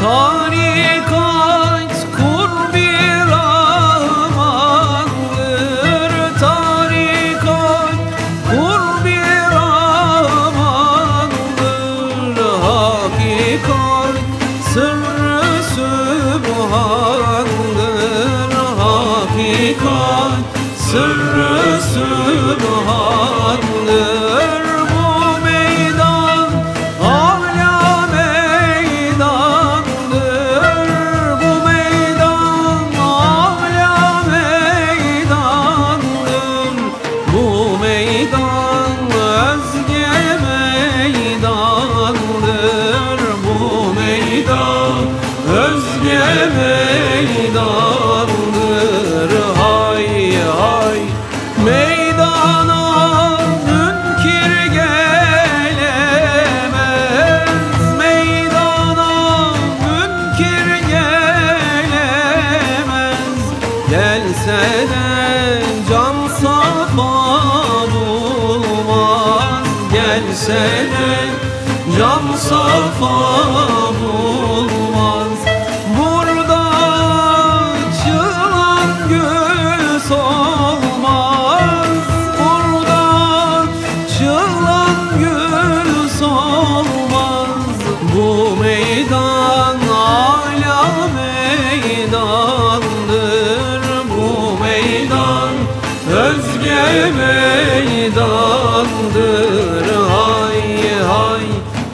Tarikat kur bir amandır Tarikat kur bir amandır Hakikat sırrı sübhandır Hakikat sırrı sübhandır özge meydandır Hay hay. Meydana münkir gelemez. Meydana münkir gelemez. Gelse de can safa bulmaz Gelse de can safa Bu meydan ala meydandır. Bu meydan özge meydandır.